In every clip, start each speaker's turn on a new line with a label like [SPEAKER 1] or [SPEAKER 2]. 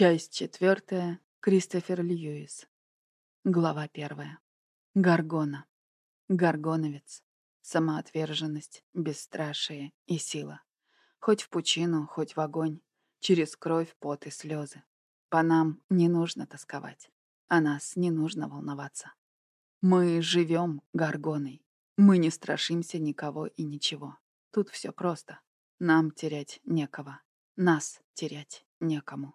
[SPEAKER 1] Часть четвертая. Кристофер Льюис. Глава первая. Гаргона. Гаргоновец. Самоотверженность, бесстрашие и сила. Хоть в пучину, хоть в огонь. Через кровь, пот и слезы. По нам не нужно тосковать. О нас не нужно волноваться. Мы живем Гаргоной. Мы не страшимся никого и ничего. Тут все просто. Нам терять некого. Нас терять некому.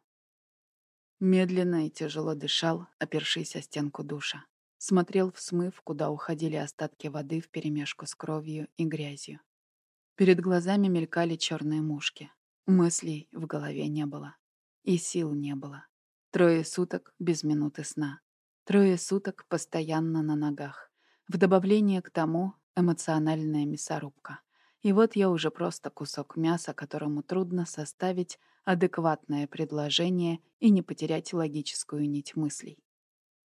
[SPEAKER 1] Медленно и тяжело дышал, опершись о стенку душа. Смотрел в смыв, куда уходили остатки воды вперемешку с кровью и грязью. Перед глазами мелькали черные мушки. Мыслей в голове не было. И сил не было. Трое суток без минуты сна. Трое суток постоянно на ногах. В добавление к тому эмоциональная мясорубка. И вот я уже просто кусок мяса, которому трудно составить адекватное предложение и не потерять логическую нить мыслей.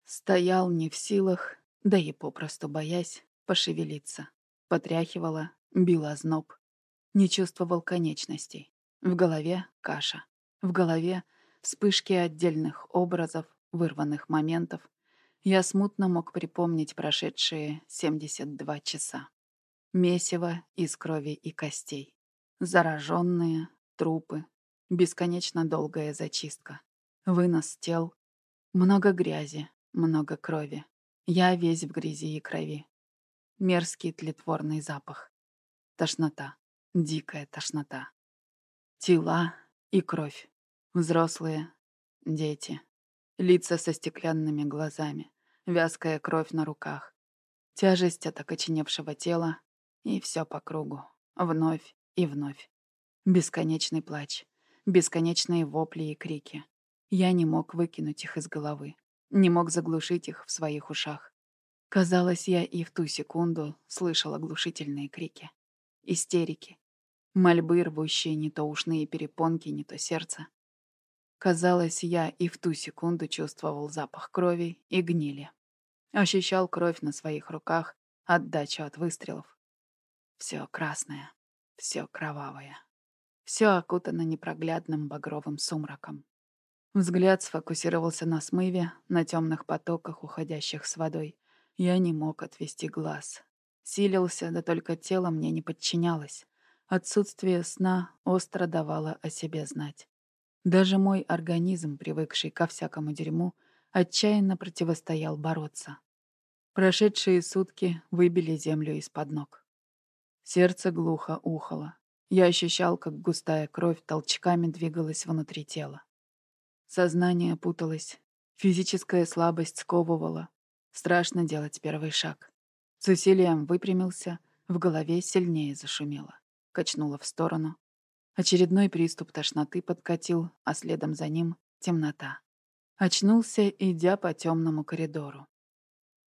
[SPEAKER 1] Стоял не в силах, да и попросту боясь, пошевелиться. Потряхивала, била зноб. Не чувствовал конечностей. В голове каша. В голове вспышки отдельных образов, вырванных моментов. Я смутно мог припомнить прошедшие 72 часа. Месиво из крови и костей. Зараженные, трупы, Бесконечно долгая зачистка. Вынос тел. Много грязи, много крови. Я весь в грязи и крови. Мерзкий тлетворный запах. Тошнота. Дикая тошнота. Тела и кровь. Взрослые. Дети. Лица со стеклянными глазами. Вязкая кровь на руках. Тяжесть от окоченевшего тела. И все по кругу. Вновь и вновь. Бесконечный плач. Бесконечные вопли и крики. Я не мог выкинуть их из головы. Не мог заглушить их в своих ушах. Казалось, я и в ту секунду слышал оглушительные крики. Истерики. Мольбы, рвущие не то ушные перепонки, не то сердце. Казалось, я и в ту секунду чувствовал запах крови и гнили. Ощущал кровь на своих руках, отдачу от выстрелов. Все красное, все кровавое. Все окутано непроглядным багровым сумраком. Взгляд сфокусировался на смыве, на темных потоках, уходящих с водой. Я не мог отвести глаз. Силился, да только тело мне не подчинялось. Отсутствие сна остро давало о себе знать. Даже мой организм, привыкший ко всякому дерьму, отчаянно противостоял бороться. Прошедшие сутки выбили землю из-под ног. Сердце глухо ухало. Я ощущал, как густая кровь толчками двигалась внутри тела. Сознание путалось, физическая слабость сковывала. Страшно делать первый шаг. С усилием выпрямился, в голове сильнее зашумело. Качнуло в сторону. Очередной приступ тошноты подкатил, а следом за ним — темнота. Очнулся, идя по темному коридору.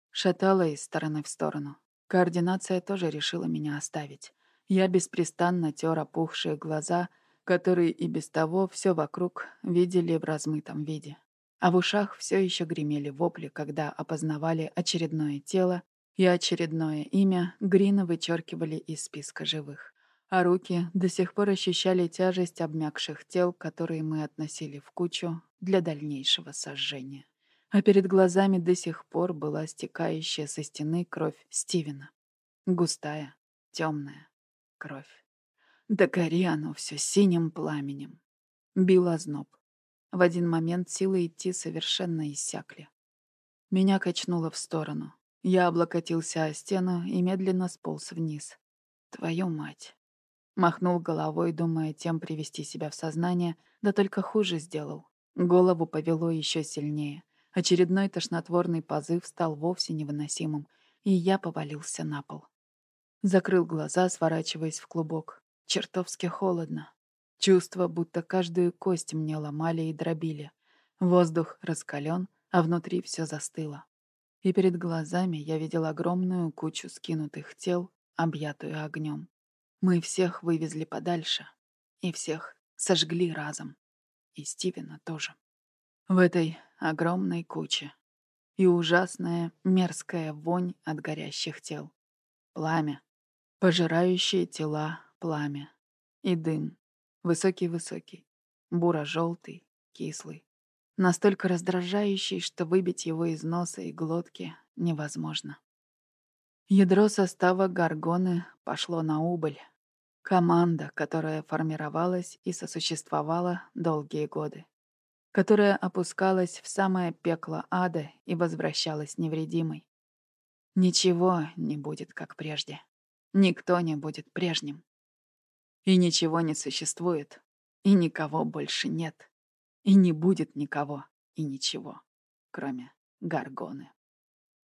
[SPEAKER 1] Шатало из стороны в сторону. Координация тоже решила меня оставить. Я беспрестанно тер опухшие глаза, которые и без того все вокруг видели в размытом виде. А в ушах все еще гремели вопли, когда опознавали очередное тело и очередное имя Грина вычеркивали из списка живых. А руки до сих пор ощущали тяжесть обмякших тел, которые мы относили в кучу для дальнейшего сожжения. А перед глазами до сих пор была стекающая со стены кровь Стивена. Густая, темная, кровь. Да гори оно все синим пламенем. Бил озноб. В один момент силы идти совершенно иссякли. Меня качнуло в сторону. Я облокотился о стену и медленно сполз вниз. Твою мать. Махнул головой, думая тем привести себя в сознание, да только хуже сделал. Голову повело еще сильнее. Очередной тошнотворный позыв стал вовсе невыносимым, и я повалился на пол. Закрыл глаза, сворачиваясь в клубок. Чертовски холодно. Чувство, будто каждую кость мне ломали и дробили. Воздух раскален, а внутри все застыло. И перед глазами я видел огромную кучу скинутых тел, объятую огнем. Мы всех вывезли подальше. И всех сожгли разом. И Стивена тоже. В этой огромной куче. И ужасная, мерзкая вонь от горящих тел. Пламя, Пожирающие тела пламя. И дым. Высокий-высокий. Буро-желтый, кислый. настолько раздражающий, что выбить его из носа и глотки невозможно. Ядро состава Гаргоны пошло на убыль. Команда, которая формировалась и сосуществовала долгие годы. Которая опускалась в самое пекло ада и возвращалась невредимой. Ничего не будет, как прежде. Никто не будет прежним. И ничего не существует, и никого больше нет, и не будет никого и ничего, кроме Гаргоны.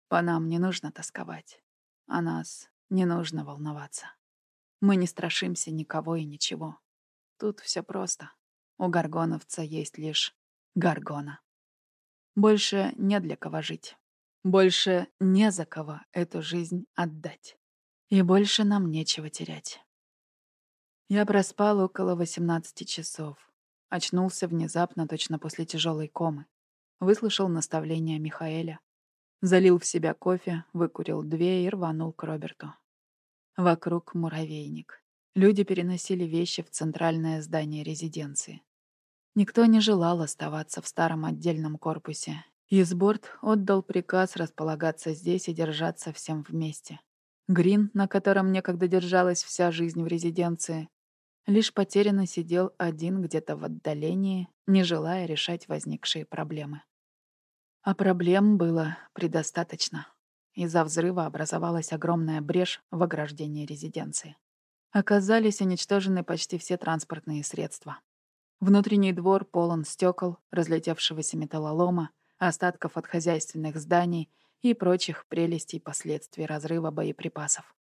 [SPEAKER 1] По нам не нужно тосковать, о нас не нужно волноваться. Мы не страшимся никого и ничего. Тут все просто. У Гаргоновца есть лишь Гаргона. Больше не для кого жить. Больше не за кого эту жизнь отдать. И больше нам нечего терять. Я проспал около 18 часов. Очнулся внезапно, точно после тяжелой комы. Выслушал наставления Михаэля. Залил в себя кофе, выкурил две и рванул к Роберту. Вокруг муравейник. Люди переносили вещи в центральное здание резиденции. Никто не желал оставаться в старом отдельном корпусе, Изборд отдал приказ располагаться здесь и держаться всем вместе. Грин, на котором некогда держалась вся жизнь в резиденции, лишь потерянно сидел один где-то в отдалении, не желая решать возникшие проблемы. А проблем было предостаточно. Из-за взрыва образовалась огромная брешь в ограждении резиденции. Оказались уничтожены почти все транспортные средства. Внутренний двор полон стекол, разлетевшегося металлолома, остатков от хозяйственных зданий и прочих прелестей последствий разрыва боеприпасов.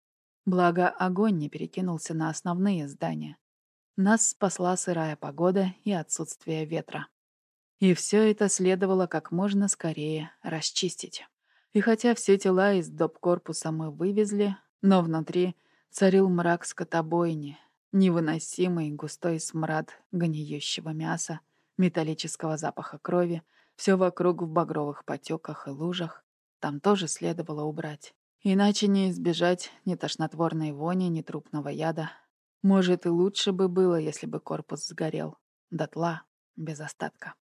[SPEAKER 1] Благо, огонь не перекинулся на основные здания. Нас спасла сырая погода и отсутствие ветра. И все это следовало как можно скорее расчистить. И хотя все тела из доп. корпуса мы вывезли, но внутри царил мрак скотобойни, невыносимый густой смрад гниющего мяса, металлического запаха крови все вокруг в багровых потеках и лужах. Там тоже следовало убрать. Иначе не избежать ни тошнотворной вони, ни трупного яда. Может, и лучше бы было, если бы корпус сгорел. Дотла, без остатка.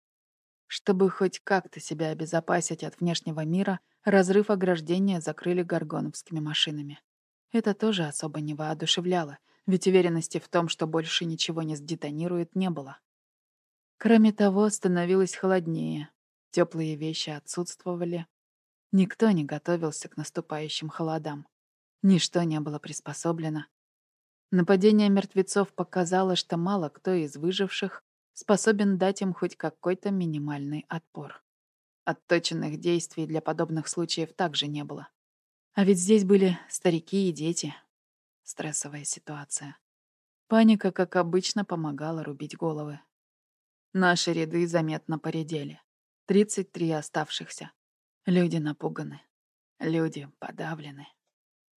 [SPEAKER 1] Чтобы хоть как-то себя обезопасить от внешнего мира, разрыв ограждения закрыли горгоновскими машинами. Это тоже особо не воодушевляло, ведь уверенности в том, что больше ничего не сдетонирует, не было. Кроме того, становилось холоднее, Теплые вещи отсутствовали. Никто не готовился к наступающим холодам. Ничто не было приспособлено. Нападение мертвецов показало, что мало кто из выживших способен дать им хоть какой-то минимальный отпор. Отточенных действий для подобных случаев также не было. А ведь здесь были старики и дети. Стрессовая ситуация. Паника, как обычно, помогала рубить головы. Наши ряды заметно поредели. 33 оставшихся. Люди напуганы. Люди подавлены.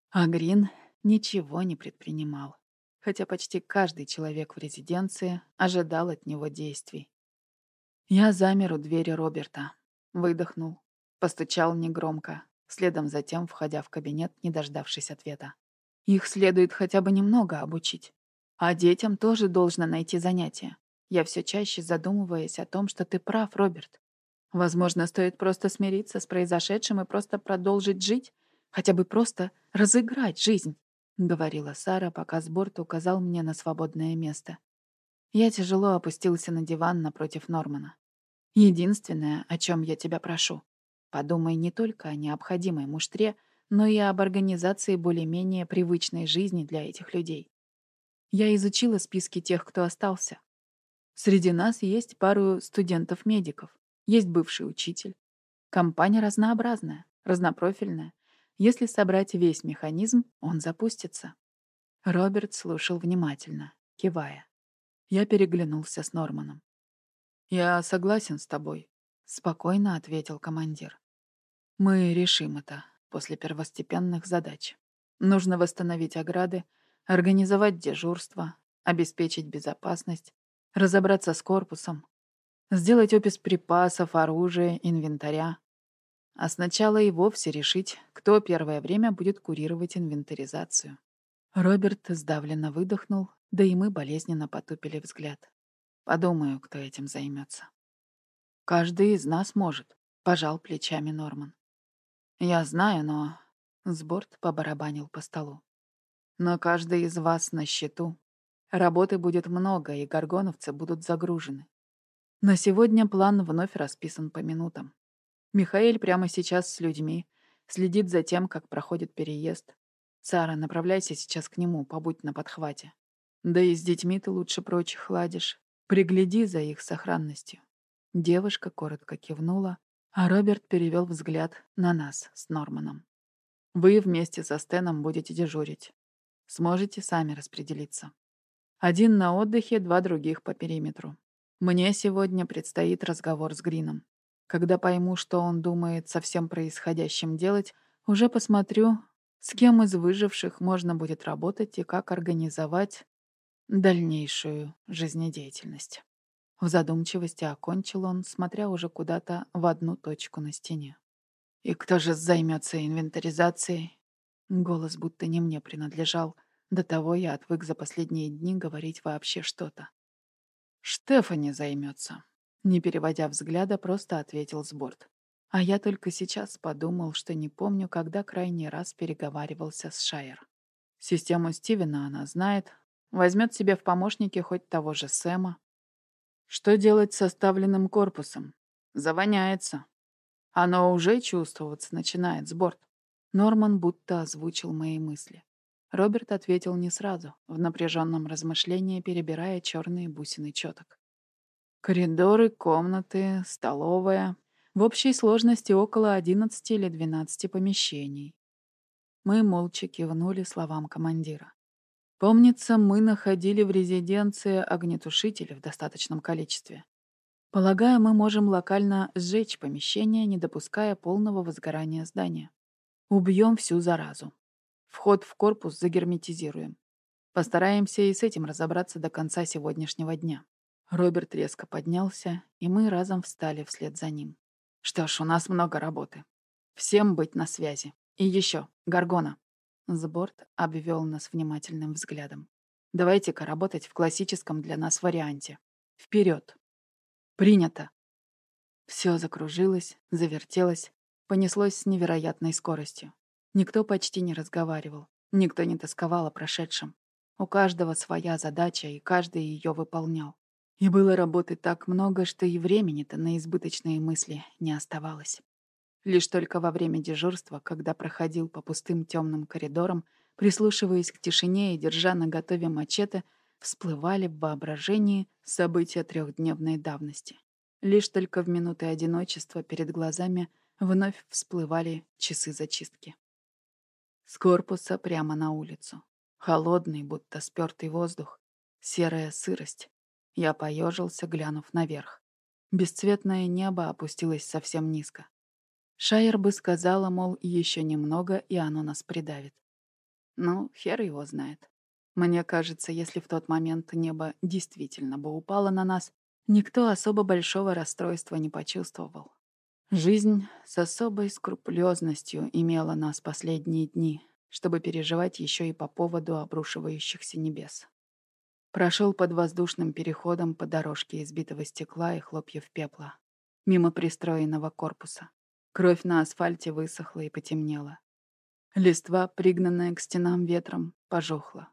[SPEAKER 1] А Грин ничего не предпринимал, хотя почти каждый человек в резиденции ожидал от него действий. Я замер у двери Роберта, выдохнул, постучал негромко, следом затем входя в кабинет, не дождавшись ответа. Их следует хотя бы немного обучить. А детям тоже должно найти занятие. Я все чаще задумываюсь о том, что ты прав, Роберт. Возможно, стоит просто смириться с произошедшим и просто продолжить жить, хотя бы просто разыграть жизнь, — говорила Сара, пока Сборт указал мне на свободное место. Я тяжело опустился на диван напротив Нормана. Единственное, о чем я тебя прошу, подумай не только о необходимой муштре, но и об организации более-менее привычной жизни для этих людей. Я изучила списки тех, кто остался. Среди нас есть пару студентов-медиков. Есть бывший учитель. Компания разнообразная, разнопрофильная. Если собрать весь механизм, он запустится. Роберт слушал внимательно, кивая. Я переглянулся с Норманом. «Я согласен с тобой», — спокойно ответил командир. «Мы решим это после первостепенных задач. Нужно восстановить ограды, организовать дежурство, обеспечить безопасность, разобраться с корпусом, Сделать опись припасов, оружия, инвентаря. А сначала и вовсе решить, кто первое время будет курировать инвентаризацию. Роберт сдавленно выдохнул, да и мы болезненно потупили взгляд. Подумаю, кто этим займется. Каждый из нас может, пожал плечами Норман. Я знаю, но... Сборд побарабанил по столу. Но каждый из вас на счету. Работы будет много, и горгоновцы будут загружены. На сегодня план вновь расписан по минутам. Михаил прямо сейчас с людьми, следит за тем, как проходит переезд. Сара, направляйся сейчас к нему, побудь на подхвате. Да и с детьми ты лучше прочих ладишь. Пригляди за их сохранностью. Девушка коротко кивнула, а Роберт перевел взгляд на нас с Норманом. Вы вместе со Стеном будете дежурить. Сможете сами распределиться. Один на отдыхе, два других по периметру. Мне сегодня предстоит разговор с Грином. Когда пойму, что он думает со всем происходящим делать, уже посмотрю, с кем из выживших можно будет работать и как организовать дальнейшую жизнедеятельность. В задумчивости окончил он, смотря уже куда-то в одну точку на стене. «И кто же займется инвентаризацией?» Голос будто не мне принадлежал. До того я отвык за последние дни говорить вообще что-то. «Штефани займется», — не переводя взгляда, просто ответил Сборд. А я только сейчас подумал, что не помню, когда крайний раз переговаривался с Шайер. Систему Стивена она знает, возьмет себе в помощники хоть того же Сэма. Что делать с составленным корпусом? Завоняется. Оно уже чувствоваться начинает, Сборд. Норман будто озвучил мои мысли. Роберт ответил не сразу, в напряженном размышлении перебирая черные бусины четок. Коридоры, комнаты, столовая. В общей сложности около 11 или 12 помещений. Мы молча кивнули словам командира. Помнится, мы находили в резиденции огнетушители в достаточном количестве. Полагаю, мы можем локально сжечь помещение, не допуская полного возгорания здания. Убьем всю заразу. Вход в корпус загерметизируем. Постараемся и с этим разобраться до конца сегодняшнего дня. Роберт резко поднялся, и мы разом встали вслед за ним. Что ж, у нас много работы. Всем быть на связи. И еще, Гаргона. Сборд обвел нас внимательным взглядом. Давайте-ка работать в классическом для нас варианте. Вперед. Принято. Все закружилось, завертелось, понеслось с невероятной скоростью. Никто почти не разговаривал, никто не тосковал о прошедшем. У каждого своя задача, и каждый ее выполнял. И было работы так много, что и времени-то на избыточные мысли не оставалось. Лишь только во время дежурства, когда проходил по пустым темным коридорам, прислушиваясь к тишине и держа на готове мачете, всплывали в воображении события трехдневной давности. Лишь только в минуты одиночества перед глазами вновь всплывали часы зачистки. С корпуса прямо на улицу. Холодный, будто спёртый воздух. Серая сырость. Я поежился, глянув наверх. Бесцветное небо опустилось совсем низко. Шайер бы сказала, мол, еще немного, и оно нас придавит. Ну, хер его знает. Мне кажется, если в тот момент небо действительно бы упало на нас, никто особо большого расстройства не почувствовал. Жизнь с особой скрупулезностью имела нас последние дни, чтобы переживать еще и по поводу обрушивающихся небес. Прошел под воздушным переходом по дорожке избитого стекла и хлопьев пепла, мимо пристроенного корпуса. Кровь на асфальте высохла и потемнела. Листва, пригнанная к стенам ветром, пожухла.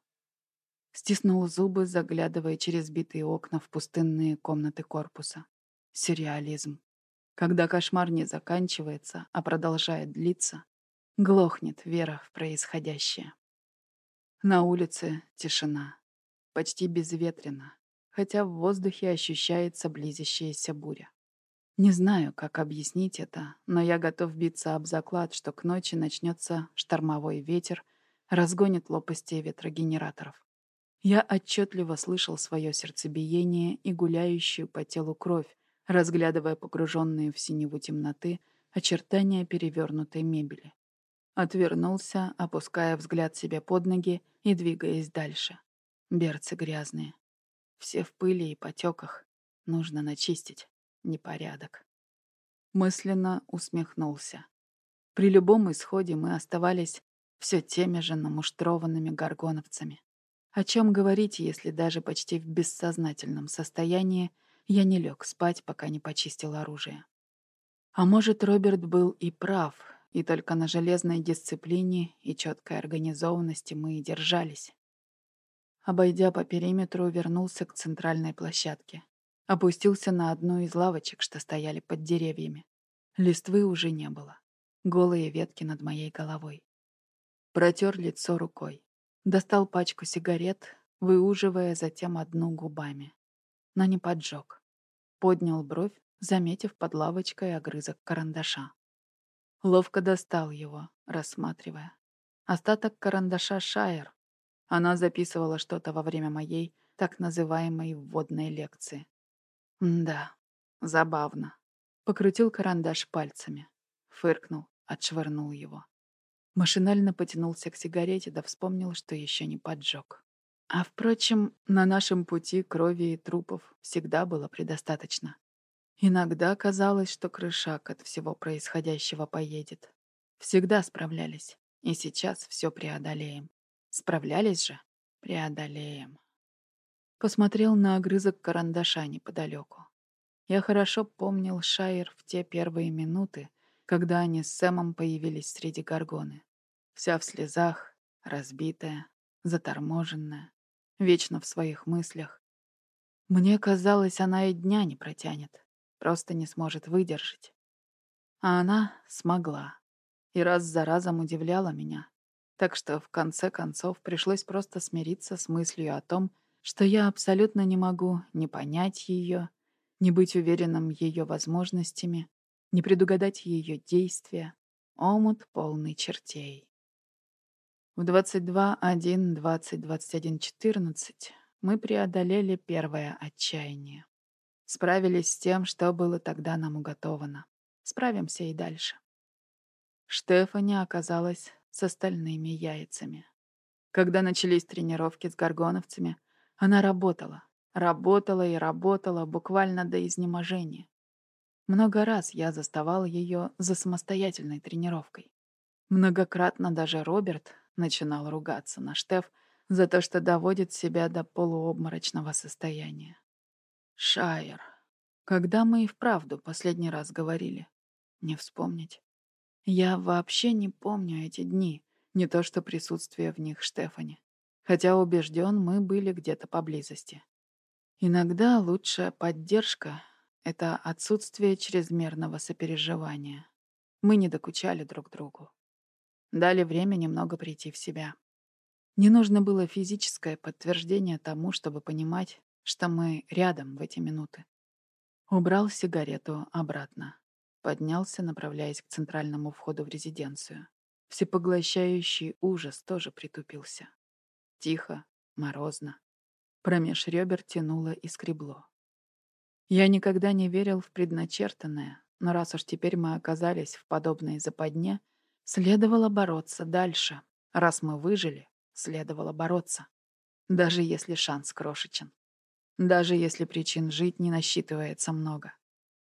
[SPEAKER 1] Стиснул зубы, заглядывая через битые окна в пустынные комнаты корпуса. Сюрреализм. Когда кошмар не заканчивается, а продолжает длиться, глохнет вера в происходящее. На улице тишина. Почти безветренно, хотя в воздухе ощущается близящаяся буря. Не знаю, как объяснить это, но я готов биться об заклад, что к ночи начнется штормовой ветер, разгонит лопасти ветрогенераторов. Я отчетливо слышал свое сердцебиение и гуляющую по телу кровь, разглядывая погруженные в синеву темноты очертания перевернутой мебели. Отвернулся, опуская взгляд себе под ноги и двигаясь дальше. Берцы грязные. Все в пыли и потеках. Нужно начистить. Непорядок. Мысленно усмехнулся. При любом исходе мы оставались все теми же намуштрованными горгоновцами. О чем говорить, если даже почти в бессознательном состоянии я не лег спать, пока не почистил оружие. А может, Роберт был и прав, и только на железной дисциплине и четкой организованности мы и держались. Обойдя по периметру, вернулся к центральной площадке. Опустился на одну из лавочек, что стояли под деревьями. Листвы уже не было. Голые ветки над моей головой. Протер лицо рукой. Достал пачку сигарет, выуживая затем одну губами. Но не поджег. Поднял бровь, заметив под лавочкой огрызок карандаша. Ловко достал его, рассматривая. Остаток карандаша Шайер. Она записывала что-то во время моей так называемой вводной лекции. Да, забавно. Покрутил карандаш пальцами. Фыркнул, отшвырнул его. Машинально потянулся к сигарете, да вспомнил, что еще не поджег. А впрочем, на нашем пути крови и трупов всегда было предостаточно. Иногда казалось, что крышак от всего происходящего поедет. Всегда справлялись. И сейчас все преодолеем. Справлялись же? Преодолеем. Посмотрел на огрызок карандаша неподалеку. Я хорошо помнил Шайер в те первые минуты, когда они с Сэмом появились среди горгоны. Вся в слезах, разбитая, заторможенная, вечно в своих мыслях. Мне казалось, она и дня не протянет. Просто не сможет выдержать. А она смогла. И раз за разом удивляла меня. Так что в конце концов пришлось просто смириться с мыслью о том, что я абсолютно не могу ни понять ее, ни быть уверенным ее возможностями, ни предугадать ее действия. Омут полный чертей. В 22.1, 20, 21, 14 мы преодолели первое отчаяние. Справились с тем, что было тогда нам уготовано. Справимся и дальше. Штефани оказалась с остальными яйцами. Когда начались тренировки с горгоновцами, она работала. Работала и работала буквально до изнеможения. Много раз я заставал ее за самостоятельной тренировкой. Многократно даже Роберт начинал ругаться на Штеф за то, что доводит себя до полуобморочного состояния. Шайер. Когда мы и вправду последний раз говорили? Не вспомнить. Я вообще не помню эти дни, не то что присутствие в них Штефани. Хотя убежден, мы были где-то поблизости. Иногда лучшая поддержка — это отсутствие чрезмерного сопереживания. Мы не докучали друг другу. Дали время немного прийти в себя. Не нужно было физическое подтверждение тому, чтобы понимать, что мы рядом в эти минуты. Убрал сигарету обратно. Поднялся, направляясь к центральному входу в резиденцию. Всепоглощающий ужас тоже притупился. Тихо, морозно. Промеж ребер тянуло и скребло. Я никогда не верил в предначертанное, но раз уж теперь мы оказались в подобной западне, следовало бороться дальше. Раз мы выжили, следовало бороться. Даже если шанс крошечен. Даже если причин жить не насчитывается много.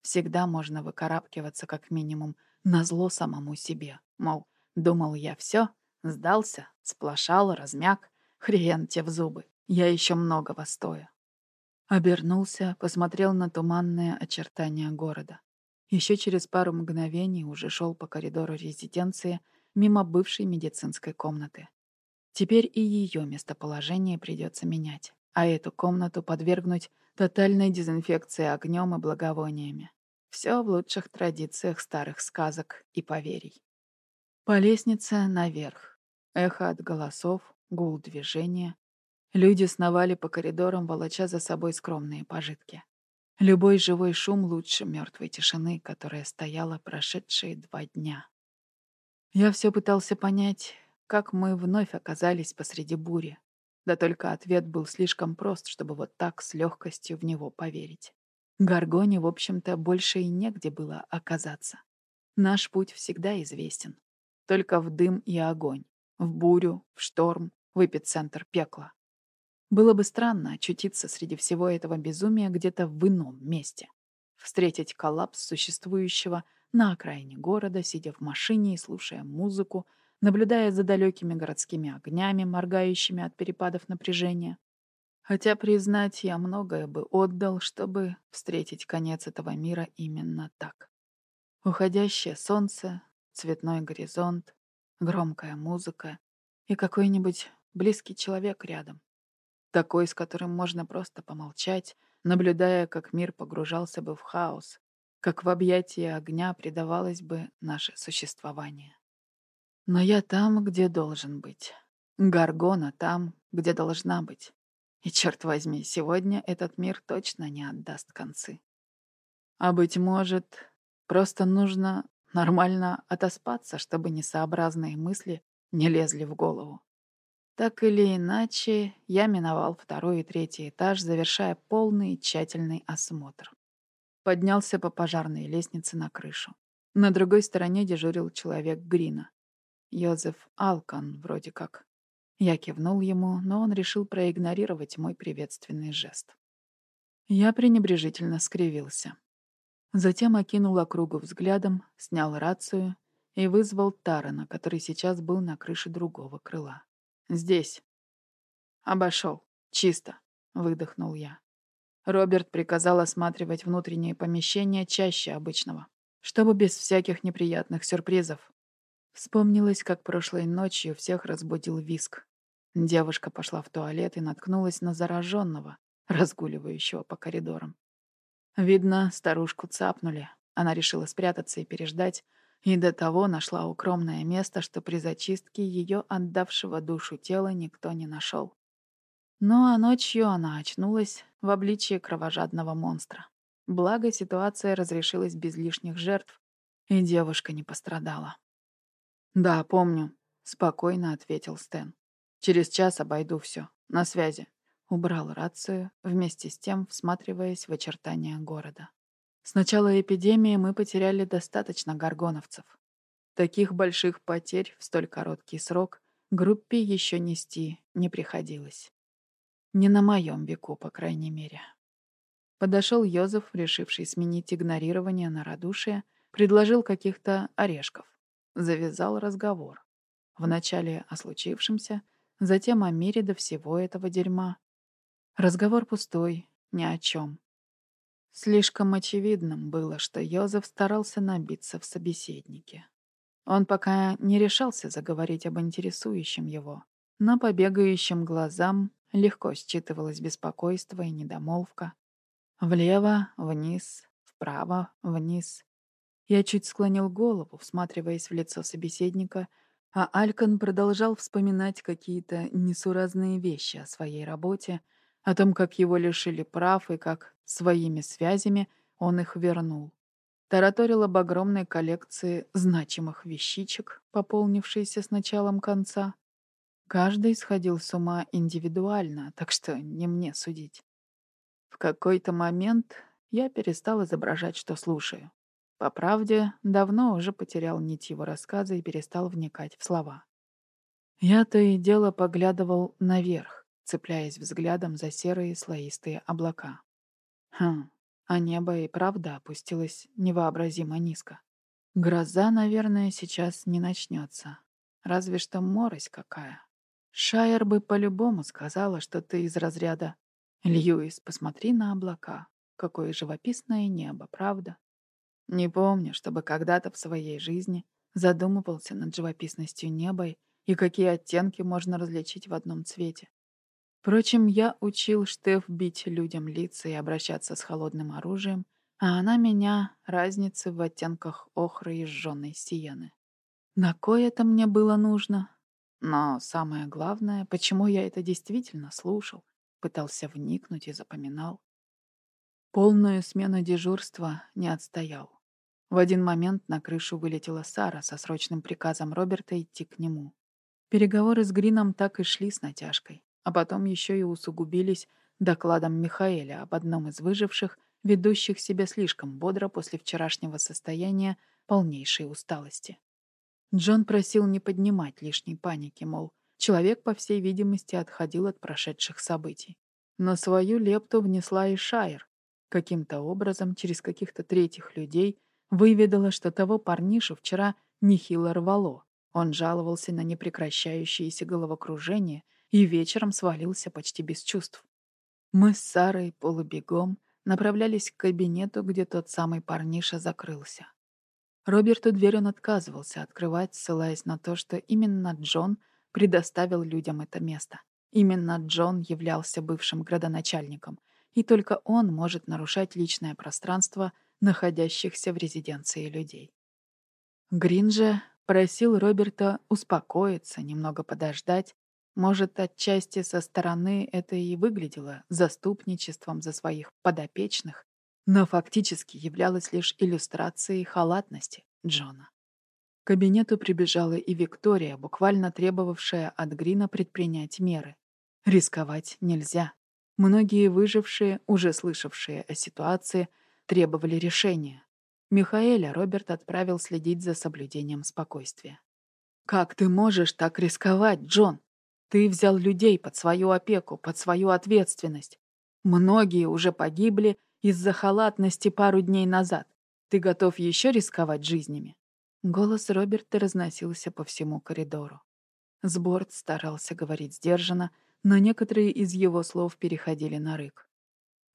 [SPEAKER 1] Всегда можно выкарабкиваться как минимум на зло самому себе. Мол, думал я все, сдался, сплошал, размяк, хрен те в зубы. Я еще многого стою. Обернулся, посмотрел на туманные очертания города. Еще через пару мгновений уже шел по коридору резиденции мимо бывшей медицинской комнаты. Теперь и ее местоположение придется менять а эту комнату подвергнуть тотальной дезинфекции огнем и благовониями. Все в лучших традициях старых сказок и поверий. По лестнице наверх. Эхо от голосов, гул движения. Люди сновали по коридорам, волоча за собой скромные пожитки. Любой живой шум лучше мертвой тишины, которая стояла прошедшие два дня. Я все пытался понять, как мы вновь оказались посреди бури, да только ответ был слишком прост, чтобы вот так с легкостью в него поверить. Гаргоне, в общем-то, больше и негде было оказаться. Наш путь всегда известен. Только в дым и огонь, в бурю, в шторм, в эпицентр пекла. Было бы странно очутиться среди всего этого безумия где-то в ином месте. Встретить коллапс существующего на окраине города, сидя в машине и слушая музыку, наблюдая за далекими городскими огнями, моргающими от перепадов напряжения. Хотя, признать, я многое бы отдал, чтобы встретить конец этого мира именно так. Уходящее солнце, цветной горизонт, громкая музыка и какой-нибудь близкий человек рядом. Такой, с которым можно просто помолчать, наблюдая, как мир погружался бы в хаос, как в объятия огня предавалось бы наше существование. Но я там, где должен быть. Гаргона там, где должна быть. И, черт возьми, сегодня этот мир точно не отдаст концы. А, быть может, просто нужно нормально отоспаться, чтобы несообразные мысли не лезли в голову. Так или иначе, я миновал второй и третий этаж, завершая полный и тщательный осмотр. Поднялся по пожарной лестнице на крышу. На другой стороне дежурил человек Грина. Йозеф Алкан, вроде как. Я кивнул ему, но он решил проигнорировать мой приветственный жест. Я пренебрежительно скривился. Затем окинул округу взглядом, снял рацию и вызвал Тарана, который сейчас был на крыше другого крыла. Здесь. Обошел. Чисто. Выдохнул я. Роберт приказал осматривать внутренние помещения чаще обычного, чтобы без всяких неприятных сюрпризов. Вспомнилось, как прошлой ночью всех разбудил виск. Девушка пошла в туалет и наткнулась на зараженного, разгуливающего по коридорам. Видно, старушку цапнули. Она решила спрятаться и переждать, и до того нашла укромное место, что при зачистке ее отдавшего душу тела никто не нашел. Ну а ночью она очнулась в обличии кровожадного монстра. Благо, ситуация разрешилась без лишних жертв, и девушка не пострадала. «Да, помню», — спокойно ответил Стэн. «Через час обойду все. На связи». Убрал рацию, вместе с тем всматриваясь в очертания города. С начала эпидемии мы потеряли достаточно горгоновцев. Таких больших потерь в столь короткий срок группе еще нести не приходилось. Не на моем веку, по крайней мере. Подошел Йозеф, решивший сменить игнорирование на радушие, предложил каких-то орешков. Завязал разговор. Вначале о случившемся, затем о мире до всего этого дерьма. Разговор пустой, ни о чем. Слишком очевидным было, что Йозеф старался набиться в собеседнике. Он пока не решался заговорить об интересующем его, но по бегающим глазам легко считывалось беспокойство и недомолвка. Влево, вниз, вправо, вниз. Я чуть склонил голову, всматриваясь в лицо собеседника, а Алькон продолжал вспоминать какие-то несуразные вещи о своей работе, о том, как его лишили прав и как своими связями он их вернул. Тараторил об огромной коллекции значимых вещичек, пополнившейся с началом конца. Каждый сходил с ума индивидуально, так что не мне судить. В какой-то момент я перестал изображать, что слушаю. По правде, давно уже потерял нить его рассказа и перестал вникать в слова. Я то и дело поглядывал наверх, цепляясь взглядом за серые слоистые облака. Хм, а небо и правда опустилось невообразимо низко. Гроза, наверное, сейчас не начнется. Разве что морось какая. Шайер бы по-любому сказала, что ты из разряда «Льюис, посмотри на облака. Какое живописное небо, правда?» Не помню, чтобы когда-то в своей жизни задумывался над живописностью неба и какие оттенки можно различить в одном цвете. Впрочем, я учил Штеф бить людям лица и обращаться с холодным оружием, а она меня разницы в оттенках охры и сжёной сиены. На кое это мне было нужно? Но самое главное, почему я это действительно слушал, пытался вникнуть и запоминал. Полную смену дежурства не отстоял. В один момент на крышу вылетела Сара со срочным приказом Роберта идти к нему. Переговоры с Грином так и шли с натяжкой а потом еще и усугубились докладом Михаэля об одном из выживших, ведущих себя слишком бодро после вчерашнего состояния полнейшей усталости. Джон просил не поднимать лишней паники, мол, человек, по всей видимости, отходил от прошедших событий. Но свою лепту внесла и Шайер. Каким-то образом, через каких-то третьих людей, выведала, что того парнишу вчера нехило рвало. Он жаловался на непрекращающееся головокружение — и вечером свалился почти без чувств. Мы с Сарой полубегом направлялись к кабинету, где тот самый парниша закрылся. Роберту дверь он отказывался открывать, ссылаясь на то, что именно Джон предоставил людям это место. Именно Джон являлся бывшим градоначальником, и только он может нарушать личное пространство находящихся в резиденции людей. Грин же просил Роберта успокоиться, немного подождать. Может, отчасти со стороны это и выглядело заступничеством за своих подопечных, но фактически являлось лишь иллюстрацией халатности Джона. К кабинету прибежала и Виктория, буквально требовавшая от Грина предпринять меры. Рисковать нельзя. Многие выжившие, уже слышавшие о ситуации, требовали решения. Михаэля Роберт отправил следить за соблюдением спокойствия. «Как ты можешь так рисковать, Джон? Ты взял людей под свою опеку, под свою ответственность. Многие уже погибли из-за халатности пару дней назад. Ты готов еще рисковать жизнями?» Голос Роберта разносился по всему коридору. Сборд старался говорить сдержанно, но некоторые из его слов переходили на рык.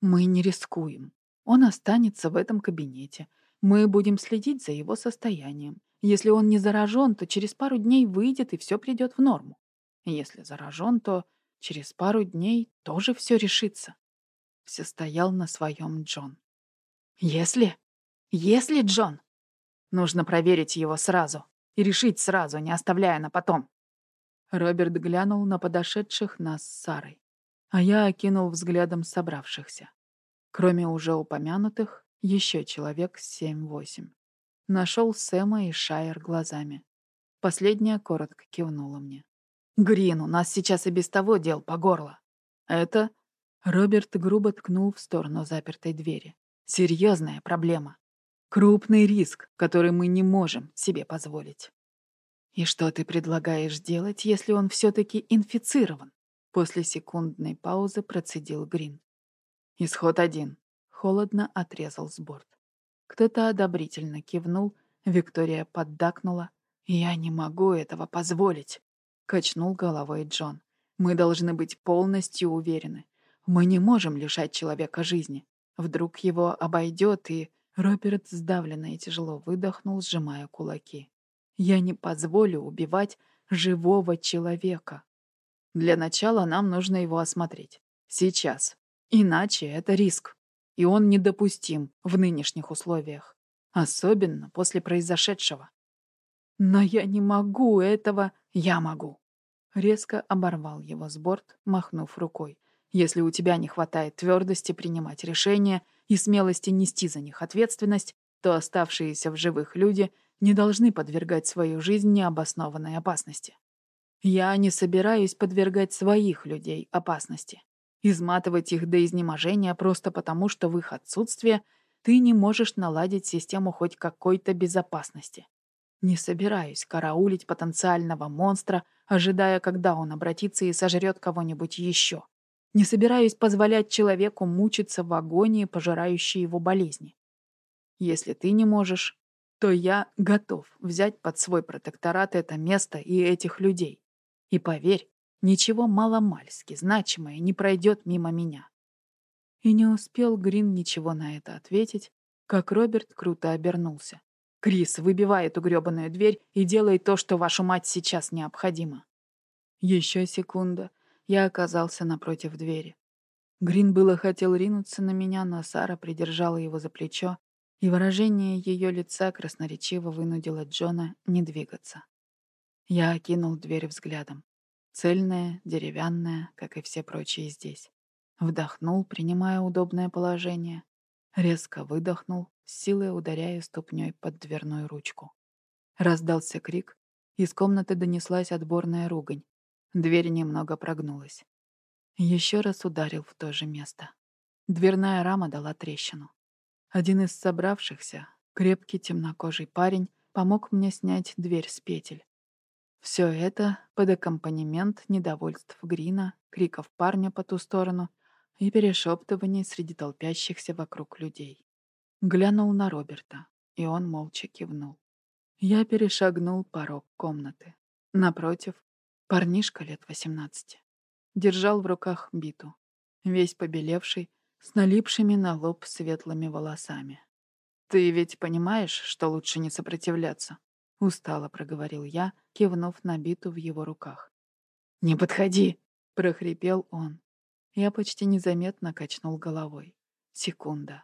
[SPEAKER 1] «Мы не рискуем. Он останется в этом кабинете. Мы будем следить за его состоянием. Если он не заражен, то через пару дней выйдет и все придет в норму. Если заражен, то через пару дней тоже все решится. Все стоял на своем Джон. Если? Если Джон? Нужно проверить его сразу и решить сразу, не оставляя на потом. Роберт глянул на подошедших нас с Сарой, а я окинул взглядом собравшихся. Кроме уже упомянутых, еще человек семь-восемь. Нашел Сэма и Шайер глазами. Последняя коротко кивнула мне. «Грин, у нас сейчас и без того дел по горло. Это...» Роберт грубо ткнул в сторону запертой двери. «Серьезная проблема. Крупный риск, который мы не можем себе позволить». «И что ты предлагаешь делать, если он все-таки инфицирован?» После секундной паузы процедил Грин. «Исход один. Холодно отрезал сборд. Кто-то одобрительно кивнул, Виктория поддакнула. «Я не могу этого позволить», — качнул головой Джон. «Мы должны быть полностью уверены. Мы не можем лишать человека жизни. Вдруг его обойдет и...» Роберт сдавленно и тяжело выдохнул, сжимая кулаки. «Я не позволю убивать живого человека. Для начала нам нужно его осмотреть. Сейчас. Иначе это риск и он недопустим в нынешних условиях, особенно после произошедшего. Но я не могу этого, я могу. Резко оборвал его сборд, махнув рукой. Если у тебя не хватает твердости принимать решения и смелости нести за них ответственность, то оставшиеся в живых люди не должны подвергать свою жизнь необоснованной опасности. Я не собираюсь подвергать своих людей опасности изматывать их до изнеможения просто потому, что в их отсутствие ты не можешь наладить систему хоть какой-то безопасности. Не собираюсь караулить потенциального монстра, ожидая, когда он обратится и сожрет кого-нибудь еще. Не собираюсь позволять человеку мучиться в агонии, пожирающей его болезни. Если ты не можешь, то я готов взять под свой протекторат это место и этих людей. И поверь, Ничего маломальски значимое не пройдет мимо меня. И не успел Грин ничего на это ответить, как Роберт круто обернулся. «Крис, выбивай эту грёбаную дверь и делай то, что вашу мать сейчас необходимо». Еще секунда. Я оказался напротив двери. Грин было хотел ринуться на меня, но Сара придержала его за плечо, и выражение ее лица красноречиво вынудило Джона не двигаться. Я окинул дверь взглядом. Цельная, деревянная, как и все прочие здесь. Вдохнул, принимая удобное положение. Резко выдохнул, с силой ударяя ступней под дверную ручку. Раздался крик. Из комнаты донеслась отборная ругань. Дверь немного прогнулась. Еще раз ударил в то же место. Дверная рама дала трещину. Один из собравшихся, крепкий темнокожий парень, помог мне снять дверь с петель. Все это под аккомпанемент недовольств Грина, криков парня по ту сторону и перешептываний среди толпящихся вокруг людей. Глянул на Роберта, и он молча кивнул. Я перешагнул порог комнаты. Напротив, парнишка лет восемнадцати. Держал в руках биту. весь побелевший, с налипшими на лоб светлыми волосами. «Ты ведь понимаешь, что лучше не сопротивляться?» — устало проговорил я, кивнув на биту в его руках. «Не подходи!» — прохрипел он. Я почти незаметно качнул головой. Секунда.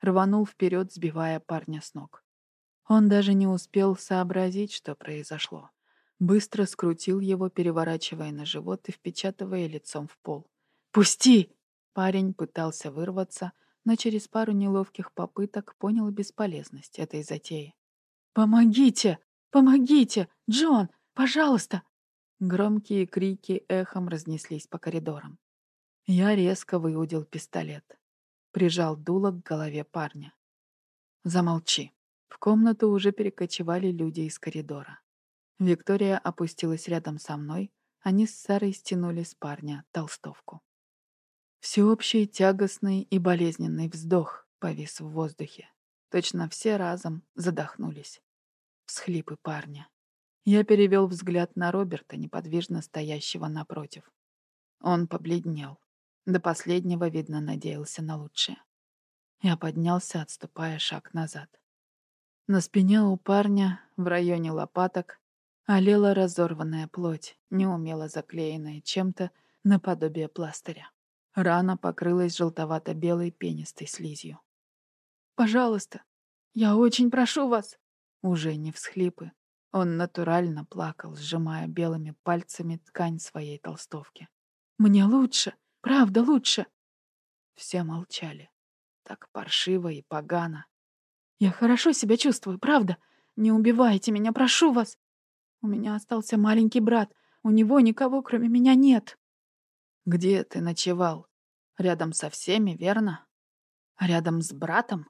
[SPEAKER 1] Рванул вперед, сбивая парня с ног. Он даже не успел сообразить, что произошло. Быстро скрутил его, переворачивая на живот и впечатывая лицом в пол. «Пусти!» Парень пытался вырваться, но через пару неловких попыток понял бесполезность этой затеи. «Помогите! Помогите! Джон! Пожалуйста!» Громкие крики эхом разнеслись по коридорам. Я резко выудил пистолет. Прижал дуло к голове парня. «Замолчи». В комнату уже перекочевали люди из коридора. Виктория опустилась рядом со мной, они с Сарой стянули с парня толстовку. Всеобщий тягостный и болезненный вздох повис в воздухе. Точно все разом задохнулись. Всхлипы парня. Я перевел взгляд на Роберта, неподвижно стоящего напротив. Он побледнел. До последнего, видно, надеялся на лучшее. Я поднялся, отступая шаг назад. На спине у парня, в районе лопаток, олела разорванная плоть, неумело заклеенная чем-то наподобие пластыря. Рана покрылась желтовато-белой пенистой слизью. «Пожалуйста, я очень прошу вас!» Уже не всхлипы. Он натурально плакал, сжимая белыми пальцами ткань своей толстовки. «Мне лучше! Правда лучше!» Все молчали. Так паршиво и погано. Я хорошо себя чувствую, правда? Не убивайте меня, прошу вас. У меня остался маленький брат. У него никого, кроме меня, нет. Где ты ночевал? Рядом со всеми, верно? Рядом с братом?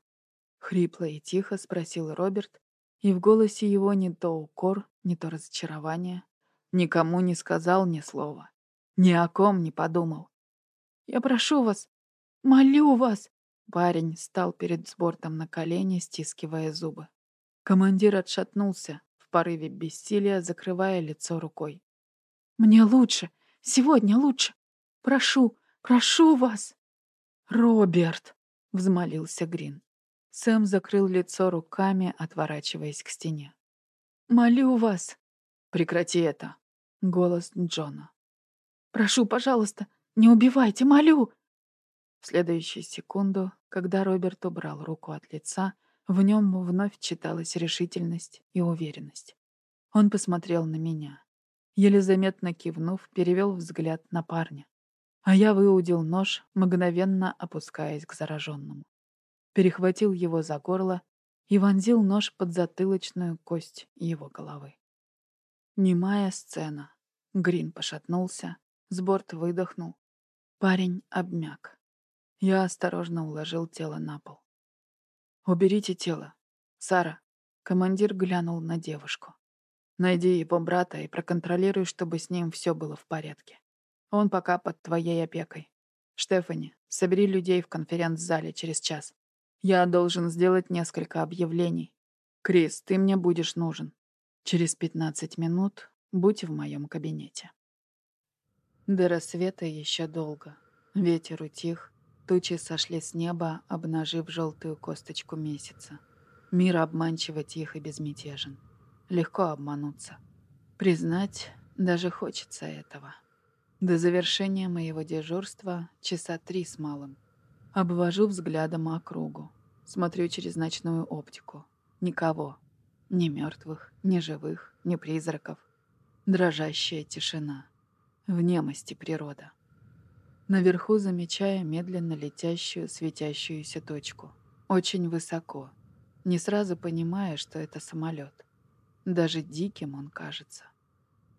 [SPEAKER 1] Хрипло и тихо спросил Роберт, и в голосе его не то укор, не то разочарование. Никому не сказал ни слова. Ни о ком не подумал. «Я прошу вас, молю вас, Парень стал перед сбортом на колени, стискивая зубы. Командир отшатнулся, в порыве бессилия, закрывая лицо рукой. «Мне лучше! Сегодня лучше! Прошу, прошу вас!» «Роберт!» — взмолился Грин. Сэм закрыл лицо руками, отворачиваясь к стене. «Молю вас!» «Прекрати это!» — голос Джона. «Прошу, пожалуйста, не убивайте, молю!» В следующую секунду, когда Роберт убрал руку от лица, в нем вновь читалась решительность и уверенность. Он посмотрел на меня. Еле заметно кивнув, перевел взгляд на парня. А я выудил нож, мгновенно опускаясь к зараженному. Перехватил его за горло и вонзил нож под затылочную кость его головы. Немая сцена. Грин пошатнулся, Сборт выдохнул. Парень обмяк. Я осторожно уложил тело на пол. «Уберите тело. Сара». Командир глянул на девушку. «Найди его брата и проконтролируй, чтобы с ним все было в порядке. Он пока под твоей опекой. Штефани, собери людей в конференц-зале через час. Я должен сделать несколько объявлений. Крис, ты мне будешь нужен. Через 15 минут будь в моем кабинете». До рассвета еще долго. Ветер утих, Тучи сошли с неба, обнажив желтую косточку месяца. Мир обманчиво тих и безмятежен. Легко обмануться. Признать, даже хочется этого. До завершения моего дежурства часа три с малым. Обвожу взглядом округу. Смотрю через ночную оптику. Никого. Ни мертвых, ни живых, ни призраков. Дрожащая тишина. В немости природа. Наверху замечая медленно летящую светящуюся точку. Очень высоко. Не сразу понимая, что это самолет. Даже диким он кажется.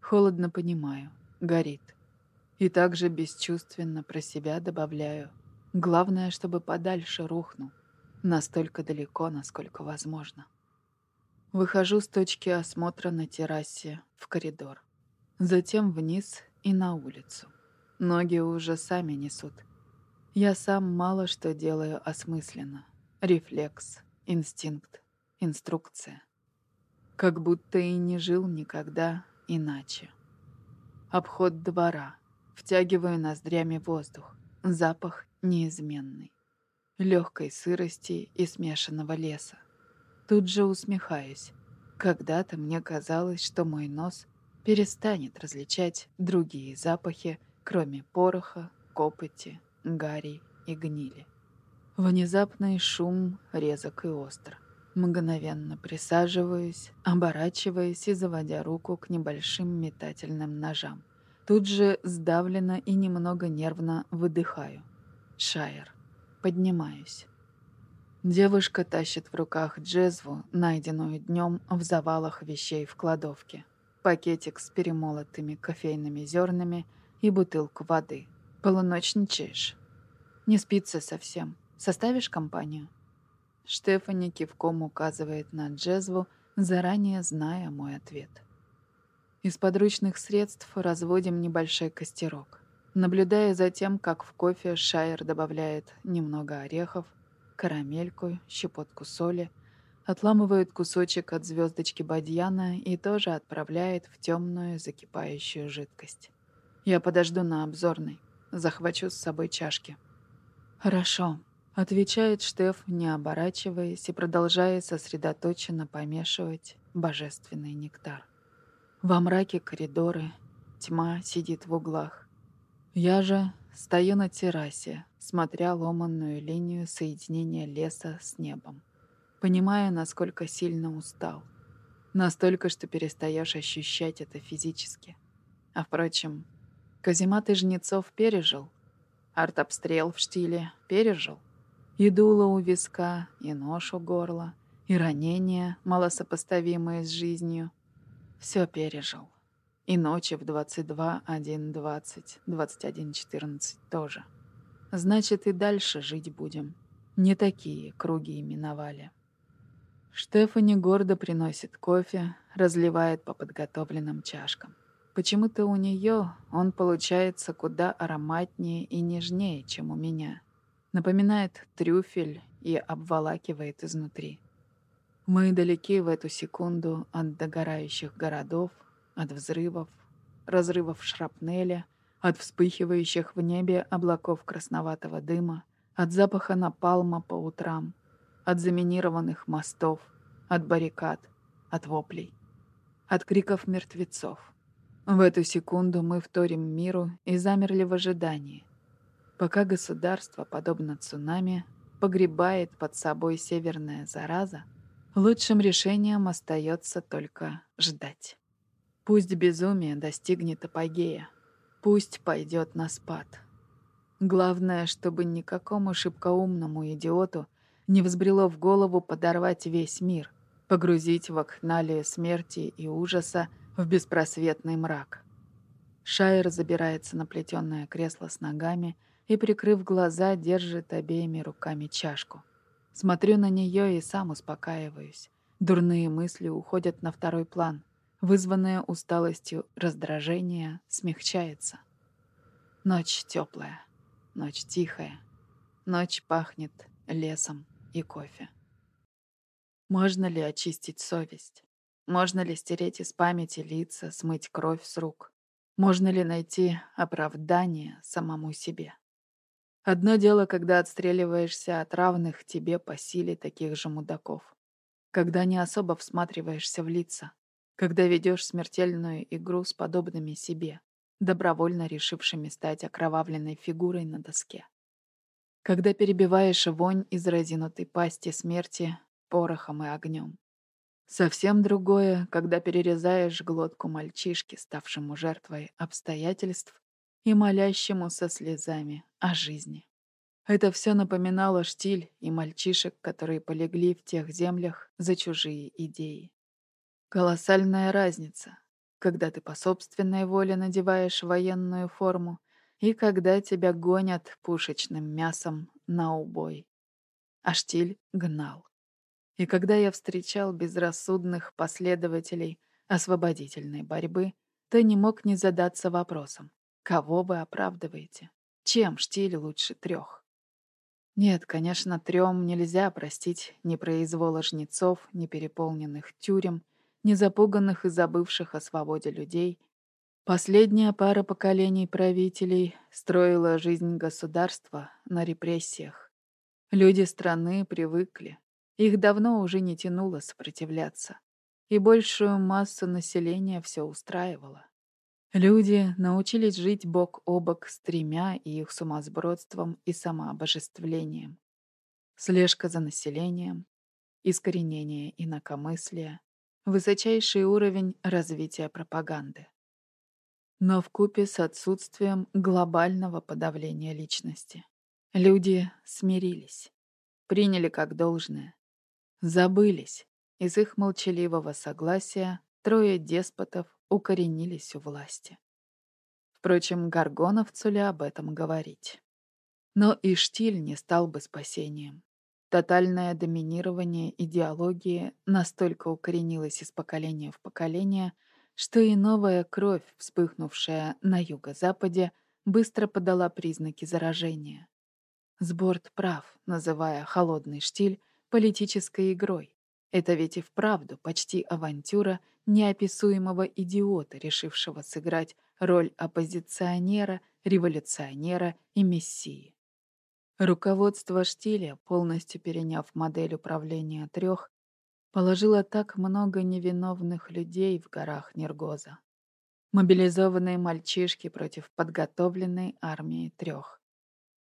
[SPEAKER 1] Холодно понимаю. Горит. И также бесчувственно про себя добавляю. Главное, чтобы подальше рухнул. Настолько далеко, насколько возможно. Выхожу с точки осмотра на террасе в коридор. Затем вниз и на улицу. Ноги уже сами несут. Я сам мало что делаю осмысленно. Рефлекс, инстинкт, инструкция. Как будто и не жил никогда иначе. Обход двора. Втягиваю ноздрями воздух. запах неизменный. Легкой сырости и смешанного леса. Тут же усмехаюсь. Когда-то мне казалось, что мой нос перестанет различать другие запахи, кроме пороха, копоти, гари и гнили. Внезапный шум резок и остр. Мгновенно присаживаюсь, оборачиваясь и заводя руку к небольшим метательным ножам. Тут же сдавленно и немного нервно выдыхаю. Шайер. Поднимаюсь. Девушка тащит в руках джезву, найденную днем в завалах вещей в кладовке. Пакетик с перемолотыми кофейными зернами и бутылку воды. Полуночничаешь. Не спится совсем. Составишь компанию? Штефани кивком указывает на джезву, заранее зная мой ответ. Из подручных средств разводим небольшой костерок. Наблюдая за тем, как в кофе Шайер добавляет немного орехов, карамельку, щепотку соли, отламывает кусочек от звездочки бадьяна и тоже отправляет в темную закипающую жидкость. Я подожду на обзорной, захвачу с собой чашки. «Хорошо», — отвечает Штеф, не оборачиваясь и продолжая сосредоточенно помешивать божественный нектар. Во мраке коридоры, тьма сидит в углах. Я же стою на террасе, смотря ломанную линию соединения леса с небом. Понимая, насколько сильно устал. Настолько, что перестаешь ощущать это физически. А впрочем, казематы жнецов пережил. Артобстрел в штиле пережил. И дуло у виска, и нож у горла, и ранения, малосопоставимые с жизнью. Все пережил. И ночи в 22, 1, 20, 21, 14 тоже. Значит, и дальше жить будем. Не такие круги именовали. Штефани гордо приносит кофе, разливает по подготовленным чашкам. Почему-то у нее он получается куда ароматнее и нежнее, чем у меня. Напоминает трюфель и обволакивает изнутри. Мы далеки в эту секунду от догорающих городов, от взрывов, разрывов шрапнеля, от вспыхивающих в небе облаков красноватого дыма, от запаха напалма по утрам, от заминированных мостов, от баррикад, от воплей, от криков мертвецов. В эту секунду мы вторим миру и замерли в ожидании, пока государство, подобно цунами, погребает под собой северная зараза, лучшим решением остается только ждать. Пусть безумие достигнет апогея, пусть пойдет на спад. Главное, чтобы никакому шибкоумному идиоту не взбрело в голову подорвать весь мир, погрузить в акхналию смерти и ужаса в беспросветный мрак. Шайер забирается на плетённое кресло с ногами и, прикрыв глаза, держит обеими руками чашку. Смотрю на нее и сам успокаиваюсь. Дурные мысли уходят на второй план вызванное усталостью раздражение, смягчается. Ночь теплая, ночь тихая, ночь пахнет лесом и кофе. Можно ли очистить совесть? Можно ли стереть из памяти лица, смыть кровь с рук? Можно ли найти оправдание самому себе? Одно дело, когда отстреливаешься от равных тебе по силе таких же мудаков. Когда не особо всматриваешься в лица когда ведешь смертельную игру с подобными себе, добровольно решившими стать окровавленной фигурой на доске. Когда перебиваешь вонь из разинутой пасти смерти порохом и огнем. Совсем другое, когда перерезаешь глотку мальчишки, ставшему жертвой обстоятельств и молящему со слезами о жизни. Это все напоминало штиль и мальчишек, которые полегли в тех землях за чужие идеи. Колоссальная разница, когда ты по собственной воле надеваешь военную форму и когда тебя гонят пушечным мясом на убой. А штиль гнал. И когда я встречал безрассудных последователей освободительной борьбы, то не мог не задаться вопросом, кого вы оправдываете? Чем штиль лучше трех? Нет, конечно, трем нельзя простить ни произвола жнецов, ни переполненных тюрем, незапуганных и забывших о свободе людей, Последняя пара поколений правителей строила жизнь государства на репрессиях. Люди страны привыкли. Их давно уже не тянуло сопротивляться. И большую массу населения все устраивало. Люди научились жить бок о бок с тремя и их сумасбродством и самообожествлением. Слежка за населением, искоренение инакомыслия, высочайший уровень развития пропаганды но в купе с отсутствием глобального подавления личности. Люди смирились, приняли как должное, забылись. Из их молчаливого согласия трое деспотов укоренились у власти. Впрочем, Гаргоновцу ли об этом говорить? Но и штиль не стал бы спасением. Тотальное доминирование идеологии настолько укоренилось из поколения в поколение — что и новая кровь, вспыхнувшая на юго-западе, быстро подала признаки заражения. Сборд прав, называя холодный штиль политической игрой. Это ведь и вправду почти авантюра неописуемого идиота, решившего сыграть роль оппозиционера, революционера и мессии. Руководство штиля, полностью переняв модель управления трех, положила так много невиновных людей в горах Нергоза. Мобилизованные мальчишки против подготовленной армии трех.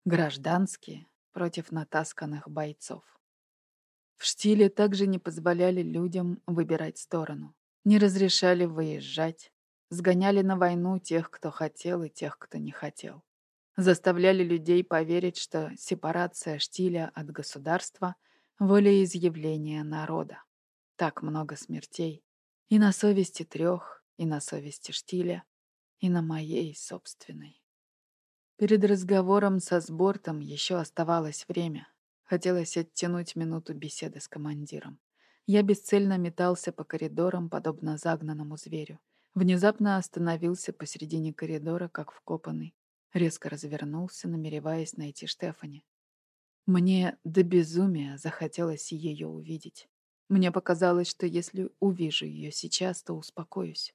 [SPEAKER 1] Гражданские против натасканных бойцов. В штиле также не позволяли людям выбирать сторону. Не разрешали выезжать. Сгоняли на войну тех, кто хотел, и тех, кто не хотел. Заставляли людей поверить, что сепарация штиля от государства — волеизъявление народа. Так много смертей. И на совести трех, и на совести Штиля, и на моей собственной. Перед разговором со сбортом еще оставалось время. Хотелось оттянуть минуту беседы с командиром. Я бесцельно метался по коридорам, подобно загнанному зверю. Внезапно остановился посредине коридора, как вкопанный. Резко развернулся, намереваясь найти Штефани. Мне до безумия захотелось ее увидеть. Мне показалось, что если увижу ее сейчас, то успокоюсь.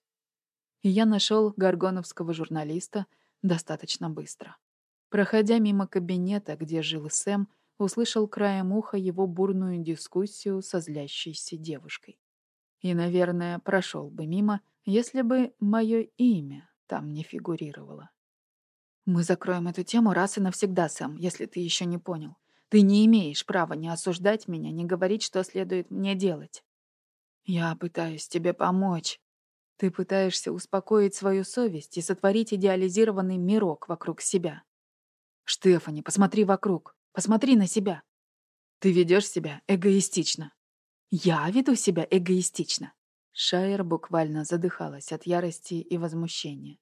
[SPEAKER 1] И я нашел горгоновского журналиста достаточно быстро. Проходя мимо кабинета, где жил Сэм, услышал краем уха его бурную дискуссию со злящейся девушкой. И, наверное, прошел бы мимо, если бы мое имя там не фигурировало. «Мы закроем эту тему раз и навсегда, Сэм, если ты еще не понял. Ты не имеешь права не осуждать меня, не говорить, что следует мне делать. Я пытаюсь тебе помочь. Ты пытаешься успокоить свою совесть и сотворить идеализированный мирок вокруг себя. Штефани, посмотри вокруг. Посмотри на себя. Ты ведешь себя эгоистично. Я веду себя эгоистично. Шайер буквально задыхалась от ярости и возмущения.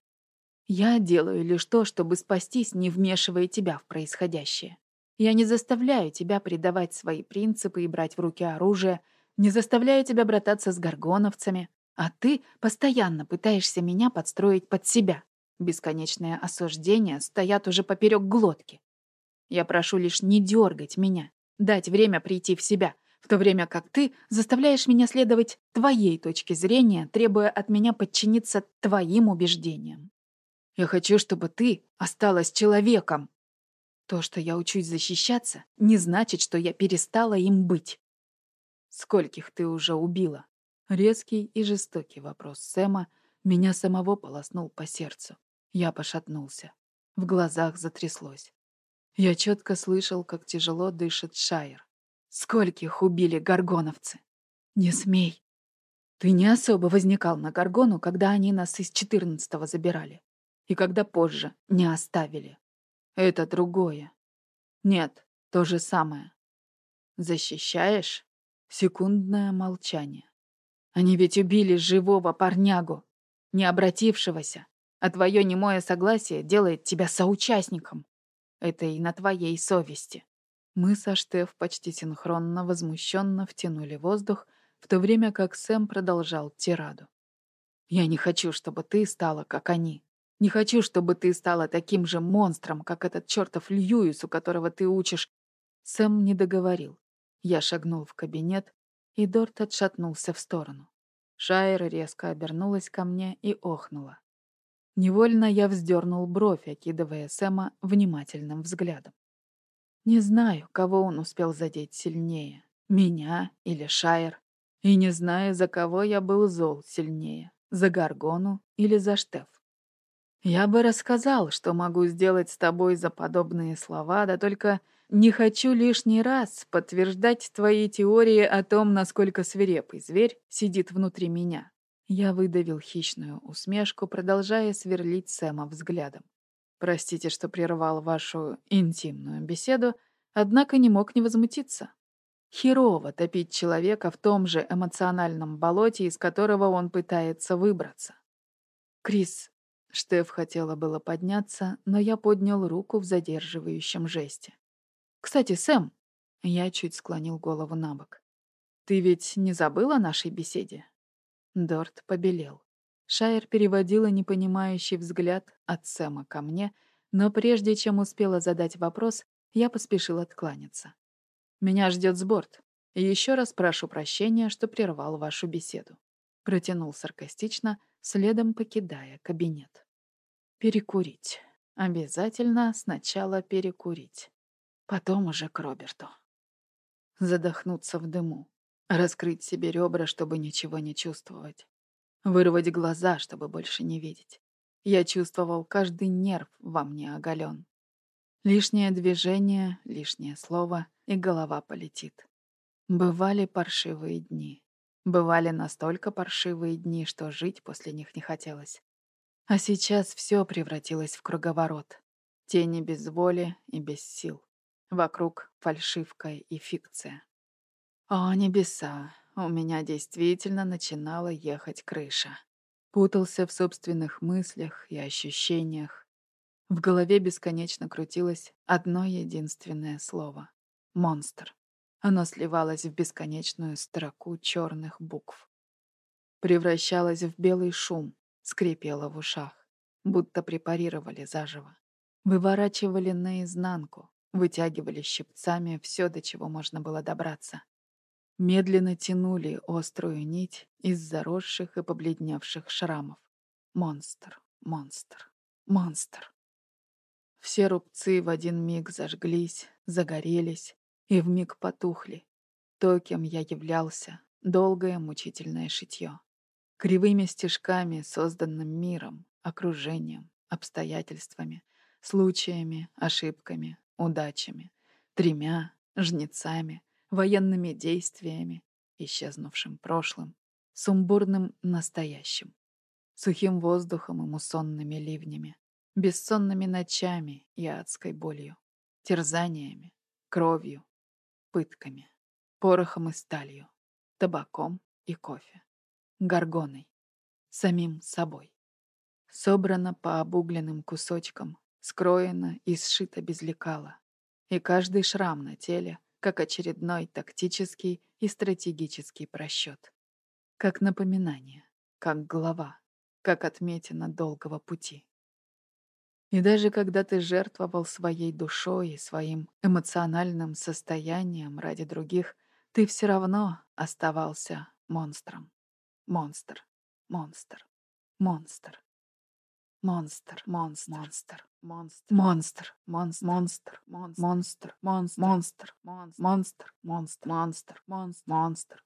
[SPEAKER 1] Я делаю лишь то, чтобы спастись, не вмешивая тебя в происходящее. Я не заставляю тебя предавать свои принципы и брать в руки оружие, не заставляю тебя брататься с горгоновцами, а ты постоянно пытаешься меня подстроить под себя. Бесконечные осуждения стоят уже поперек глотки. Я прошу лишь не дергать меня, дать время прийти в себя, в то время как ты заставляешь меня следовать твоей точке зрения, требуя от меня подчиниться твоим убеждениям. Я хочу, чтобы ты осталась человеком, то, что я учусь защищаться, не значит, что я перестала им быть. Скольких ты уже убила? Резкий и жестокий вопрос Сэма меня самого полоснул по сердцу. Я пошатнулся. В глазах затряслось. Я четко слышал, как тяжело дышит Шайер. Скольких убили горгоновцы? Не смей. Ты не особо возникал на Горгону, когда они нас из четырнадцатого забирали. И когда позже не оставили. Это другое. Нет, то же самое. Защищаешь? Секундное молчание. Они ведь убили живого парнягу, не обратившегося, а твое немое согласие делает тебя соучастником. Это и на твоей совести. Мы со Штеф почти синхронно возмущенно втянули воздух, в то время как Сэм продолжал тираду. «Я не хочу, чтобы ты стала, как они. Не хочу, чтобы ты стала таким же монстром, как этот чертов Льюис, у которого ты учишь. Сэм не договорил. Я шагнул в кабинет, и Дорт отшатнулся в сторону. Шайер резко обернулась ко мне и охнула. Невольно я вздернул бровь, окидывая Сэма внимательным взглядом. Не знаю, кого он успел задеть сильнее, меня или Шайер, и не знаю, за кого я был зол сильнее, за Гаргону или за Штеф. Я бы рассказал, что могу сделать с тобой за подобные слова, да только не хочу лишний раз подтверждать твои теории о том, насколько свирепый зверь сидит внутри меня. Я выдавил хищную усмешку, продолжая сверлить Сэма взглядом. Простите, что прервал вашу интимную беседу, однако не мог не возмутиться. Херово топить человека в том же эмоциональном болоте, из которого он пытается выбраться. Крис, Штеф хотела было подняться, но я поднял руку в задерживающем жесте. «Кстати, Сэм...» Я чуть склонил голову на бок. «Ты ведь не забыл о нашей беседе?» Дорт побелел. Шайер переводила непонимающий взгляд от Сэма ко мне, но прежде чем успела задать вопрос, я поспешил откланяться. «Меня ждет сборт. Еще раз прошу прощения, что прервал вашу беседу». Протянул саркастично, следом покидая кабинет. «Перекурить. Обязательно сначала перекурить. Потом уже к Роберту. Задохнуться в дыму. Раскрыть себе ребра, чтобы ничего не чувствовать. Вырвать глаза, чтобы больше не видеть. Я чувствовал каждый нерв во мне оголен. Лишнее движение, лишнее слово, и голова полетит. Бывали паршивые дни. Бывали настолько паршивые дни, что жить после них не хотелось. А сейчас все превратилось в круговорот. Тени без воли и без сил. Вокруг фальшивка и фикция. О, небеса, у меня действительно начинала ехать крыша. Путался в собственных мыслях и ощущениях. В голове бесконечно крутилось одно единственное слово — «монстр». Оно сливалось в бесконечную строку черных букв. Превращалось в белый шум, скрипело в ушах, будто препарировали заживо. Выворачивали наизнанку, вытягивали щипцами все, до чего можно было добраться. Медленно тянули острую нить из заросших и побледневших шрамов. Монстр, монстр, монстр. Все рубцы в один миг зажглись, загорелись и вмиг потухли. То, кем я являлся, долгое мучительное шитье. Кривыми стежками, созданным миром, окружением, обстоятельствами, случаями, ошибками, удачами, тремя, жнецами, военными действиями, исчезнувшим прошлым, сумбурным настоящим, сухим воздухом и муссонными ливнями, бессонными ночами и адской болью, терзаниями, кровью, пытками, порохом и сталью, табаком и кофе, горгоной, самим собой. Собрано по обугленным кусочкам, скроено и сшито без лекала, и каждый шрам на теле — как очередной тактический и стратегический просчет. Как напоминание, как глава, как отметина долгого пути. И даже когда ты жертвовал своей душой и своим эмоциональным состоянием ради других, ты все равно оставался монстром. Монстр, монстр, монстр. Монстр, монстр, монстр, монстр, монстр, монстр, монстр, монстр, монстр, монстр, монстр, монстр, монстр, монстр, монстр.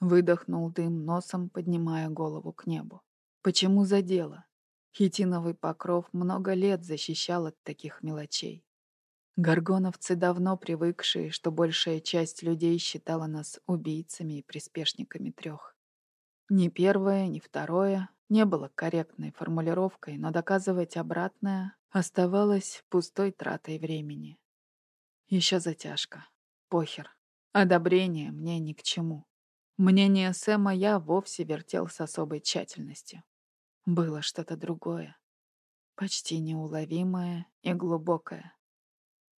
[SPEAKER 1] Выдохнул дым носом, поднимая голову к небу. Почему задело? Хитиновый покров много лет защищал от таких мелочей. Горгоновцы, давно привыкшие, что большая часть людей считала нас убийцами и приспешниками трех. Ни первое, ни второе не было корректной формулировкой, но доказывать обратное оставалось пустой тратой времени. Еще затяжка. Похер. Одобрение мне ни к чему. Мнение Сэма я вовсе вертел с особой тщательностью. Было что-то другое. Почти неуловимое и глубокое.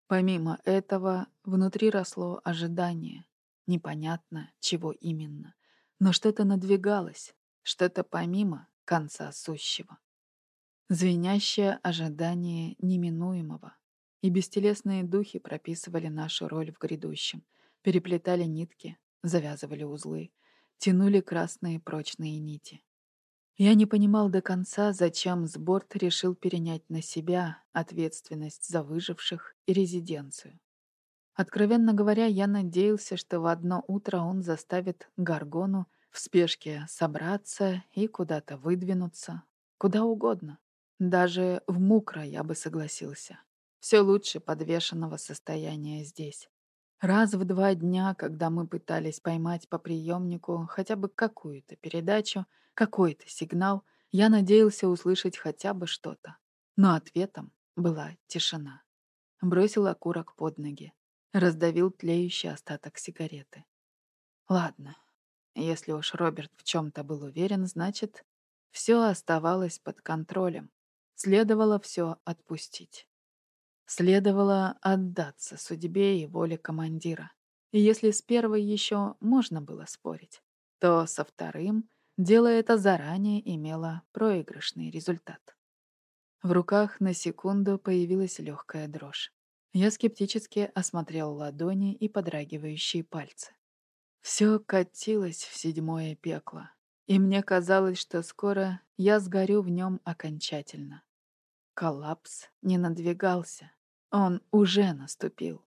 [SPEAKER 1] Помимо этого, внутри росло ожидание. Непонятно, чего именно. Но что-то надвигалось, что-то помимо, конца сущего. Звенящее ожидание неминуемого. И бестелесные духи прописывали нашу роль в грядущем, переплетали нитки, завязывали узлы, тянули красные прочные нити. Я не понимал до конца, зачем Сборт решил перенять на себя ответственность за выживших и резиденцию. Откровенно говоря, я надеялся, что в одно утро он заставит Гаргону в спешке собраться и куда-то выдвинуться. Куда угодно. Даже в Мукро я бы согласился. Все лучше подвешенного состояния здесь. Раз в два дня, когда мы пытались поймать по приемнику хотя бы какую-то передачу, какой-то сигнал, я надеялся услышать хотя бы что-то. Но ответом была тишина. Бросил окурок под ноги. Раздавил тлеющий остаток сигареты. Ладно, если уж Роберт в чем-то был уверен, значит, все оставалось под контролем. Следовало все отпустить. Следовало отдаться судьбе и воле командира. И если с первой еще можно было спорить, то со вторым дело это заранее имело проигрышный результат. В руках на секунду появилась легкая дрожь. Я скептически осмотрел ладони и подрагивающие пальцы. Все катилось в седьмое пекло, и мне казалось, что скоро я сгорю в нем окончательно. Коллапс не надвигался, он уже наступил.